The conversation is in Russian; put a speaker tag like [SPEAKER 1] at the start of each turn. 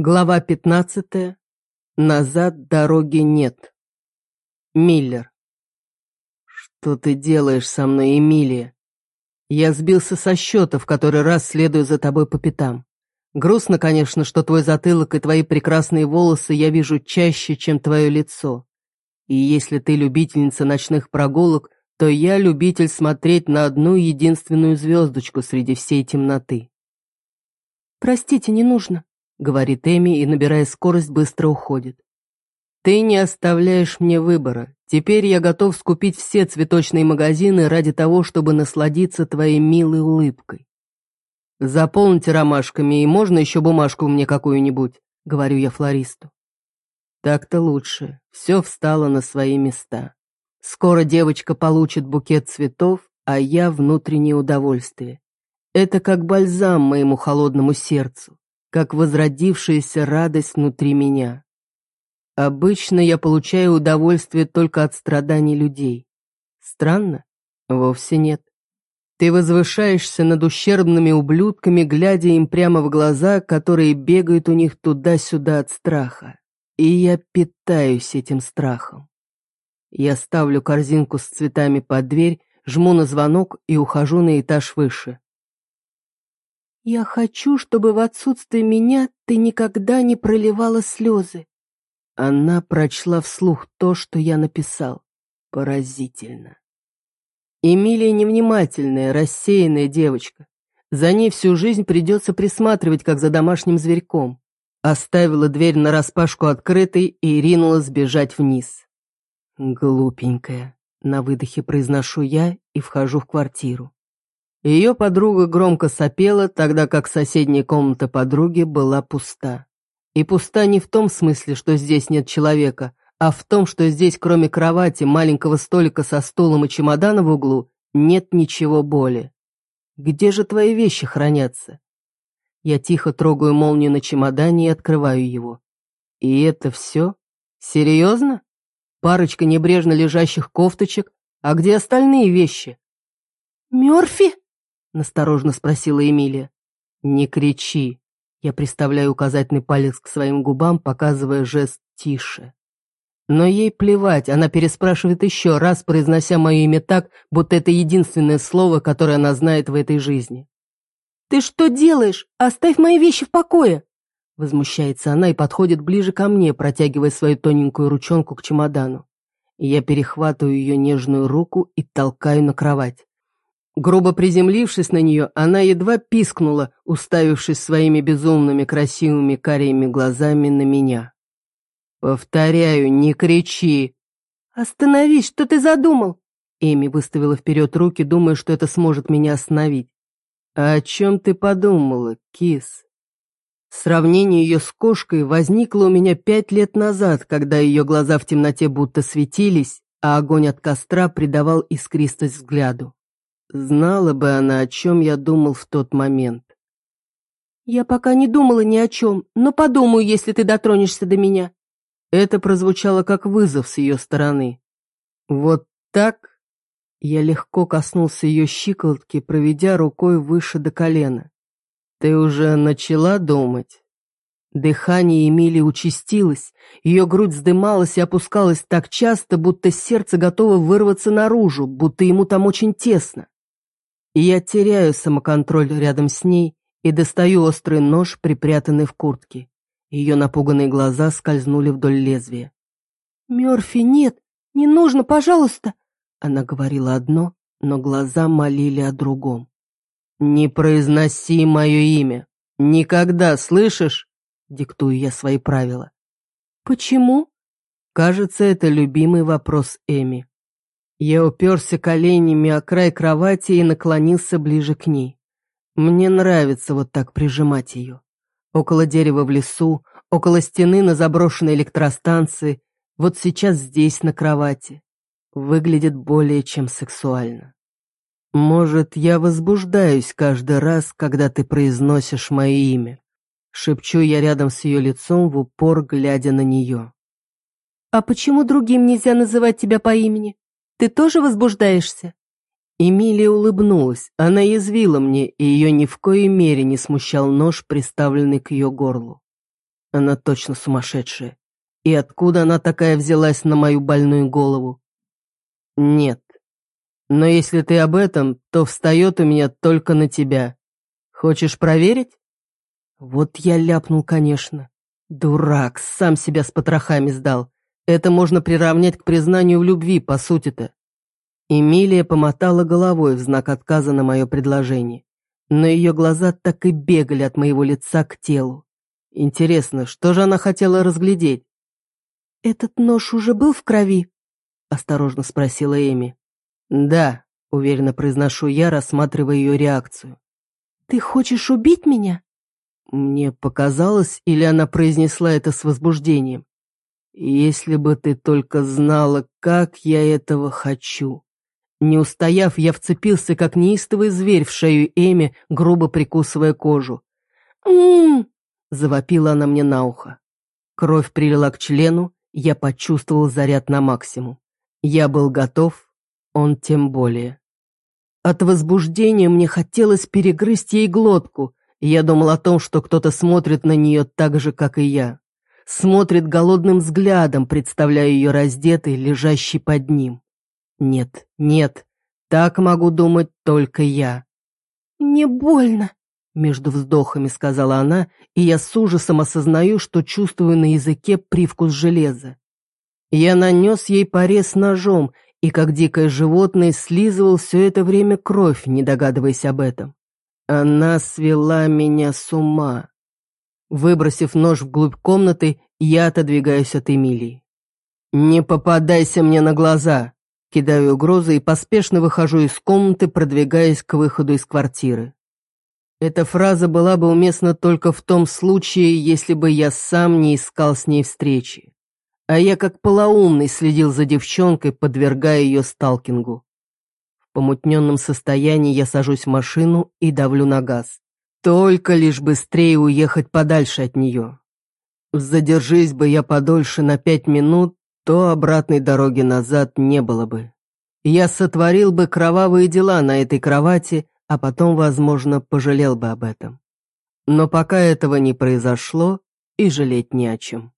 [SPEAKER 1] Глава 15. Назад дороги нет. Миллер. Что ты делаешь со мной, Эмилия? Я сбился со счета, в который раз следую за тобой по пятам. Грустно, конечно, что твой затылок и твои прекрасные волосы я вижу чаще, чем твое лицо. И если ты любительница ночных прогулок, то я любитель смотреть на одну единственную звездочку среди всей темноты.
[SPEAKER 2] Простите, не нужно.
[SPEAKER 1] — говорит Эми и, набирая скорость, быстро уходит. «Ты не оставляешь мне выбора. Теперь я готов скупить все цветочные магазины ради того, чтобы насладиться твоей милой улыбкой. Заполните ромашками, и можно еще бумажку мне какую-нибудь?» — говорю я флористу. Так-то лучше. Все встало на свои места. Скоро девочка получит букет цветов, а я внутреннее удовольствие. Это как бальзам моему холодному сердцу как возродившаяся радость внутри меня. Обычно я получаю удовольствие только от страданий людей. Странно? Вовсе нет. Ты возвышаешься над ущербными ублюдками, глядя им прямо в глаза, которые бегают у них туда-сюда от страха. И я питаюсь этим страхом. Я ставлю корзинку с цветами под дверь, жму на звонок и ухожу на этаж выше.
[SPEAKER 2] «Я хочу, чтобы в отсутствие меня ты никогда не проливала слезы».
[SPEAKER 1] Она прочла вслух то, что я написал. Поразительно. Эмилия невнимательная, рассеянная девочка. За ней всю жизнь придется присматривать, как за домашним зверьком. Оставила дверь нараспашку открытой и ринулась бежать вниз. Глупенькая. На выдохе произношу я и вхожу в квартиру. Ее подруга громко сопела, тогда как соседняя комната подруги была пуста. И пуста не в том смысле, что здесь нет человека, а в том, что здесь, кроме кровати, маленького столика со стулом и чемодана в углу, нет ничего более. Где же твои вещи хранятся? Я тихо трогаю молнию на чемодане и открываю его. И это все? Серьезно? Парочка небрежно лежащих кофточек? А где остальные вещи?
[SPEAKER 2] «Мёрфи?»
[SPEAKER 1] — насторожно спросила Эмилия. «Не кричи!» Я приставляю указательный палец к своим губам, показывая жест «тише». Но ей плевать, она переспрашивает еще раз, произнося мое имя так, будто это единственное слово, которое она знает в этой жизни.
[SPEAKER 2] «Ты что делаешь? Оставь мои вещи в покое!»
[SPEAKER 1] Возмущается она и подходит ближе ко мне, протягивая свою тоненькую ручонку к чемодану. Я перехватываю ее нежную руку и толкаю на кровать. Грубо приземлившись на нее, она едва пискнула, уставившись своими безумными красивыми карими глазами на меня. «Повторяю, не кричи!»
[SPEAKER 2] «Остановись, что ты задумал?»
[SPEAKER 1] Эми выставила вперед руки, думая, что это сможет меня остановить. «А о чем ты подумала, кис?» Сравнение ее с кошкой возникло у меня пять лет назад, когда ее глаза в темноте будто светились, а огонь от костра придавал искристость взгляду. Знала бы она, о чем я думал в тот момент.
[SPEAKER 2] «Я пока не думала ни о чем, но подумаю, если ты дотронешься до меня».
[SPEAKER 1] Это прозвучало как вызов с ее стороны. «Вот так?» Я легко коснулся ее щиколотки, проведя рукой выше до колена. «Ты уже начала думать?» Дыхание Эмилии участилось, ее грудь вздымалась и опускалась так часто, будто сердце готово вырваться наружу, будто ему там очень тесно и я теряю самоконтроль рядом с ней и достаю острый нож, припрятанный в куртке. Ее напуганные глаза скользнули вдоль лезвия.
[SPEAKER 2] «Мёрфи, нет, не нужно, пожалуйста!»
[SPEAKER 1] Она говорила одно, но глаза молили о другом. «Не произноси мое имя! Никогда, слышишь?» Диктую я свои правила.
[SPEAKER 2] «Почему?»
[SPEAKER 1] Кажется, это любимый вопрос Эми. Я уперся коленями о край кровати и наклонился ближе к ней. Мне нравится вот так прижимать ее. Около дерева в лесу, около стены на заброшенной электростанции, вот сейчас здесь на кровати. Выглядит более чем сексуально. Может, я возбуждаюсь каждый раз, когда ты произносишь мое имя. Шепчу я рядом с ее лицом в упор, глядя на нее.
[SPEAKER 2] «А почему другим нельзя называть тебя по имени?» Ты тоже возбуждаешься?»
[SPEAKER 1] Эмилия улыбнулась. Она язвила мне, и ее ни в коей мере не смущал нож, приставленный к ее горлу. Она точно сумасшедшая. И откуда она такая взялась на мою больную голову? Нет. Но если ты об этом, то встает у меня только на тебя. Хочешь проверить? Вот я ляпнул, конечно. Дурак, сам себя с потрохами сдал. Это можно приравнять к признанию в любви, по сути-то. Эмилия помотала головой в знак отказа на мое предложение. Но ее глаза так и бегали от моего лица к телу. Интересно, что же она хотела разглядеть?
[SPEAKER 2] «Этот нож уже был в крови?» — осторожно спросила Эми.
[SPEAKER 1] «Да», — уверенно произношу я, рассматривая ее реакцию.
[SPEAKER 2] «Ты хочешь убить меня?»
[SPEAKER 1] Мне показалось, или она произнесла это с возбуждением. «Если бы ты только знала, как я этого хочу». Не устояв, я вцепился, как неистовый зверь, в шею Эми, грубо прикусывая кожу.
[SPEAKER 2] «М-м-м!»
[SPEAKER 1] завопила она мне на ухо. Кровь прилила к члену, я почувствовал заряд на максимум. Я был готов, он тем более. От возбуждения мне хотелось перегрызть ей глотку, и я думал о том, что кто-то смотрит на нее так же, как и я. Смотрит голодным взглядом, представляя ее раздетой, лежащей под ним. Нет, нет, так могу думать только я.
[SPEAKER 2] «Не больно», —
[SPEAKER 1] между вздохами сказала она, и я с ужасом осознаю, что чувствую на языке привкус железа. Я нанес ей порез ножом, и как дикое животное слизывал все это время кровь, не догадываясь об этом. Она свела меня с ума. Выбросив нож вглубь комнаты, я отодвигаюсь от Эмилии. «Не попадайся мне на глаза!» Кидаю угрозы и поспешно выхожу из комнаты, продвигаясь к выходу из квартиры. Эта фраза была бы уместна только в том случае, если бы я сам не искал с ней встречи. А я как полоумный следил за девчонкой, подвергая ее сталкингу. В помутненном состоянии я сажусь в машину и давлю на газ. Только лишь быстрее уехать подальше от нее. Задержись бы я подольше на пять минут, то обратной дороги назад не было бы. Я сотворил бы кровавые дела на этой кровати, а потом, возможно, пожалел бы об этом. Но пока этого не произошло, и жалеть не о чем.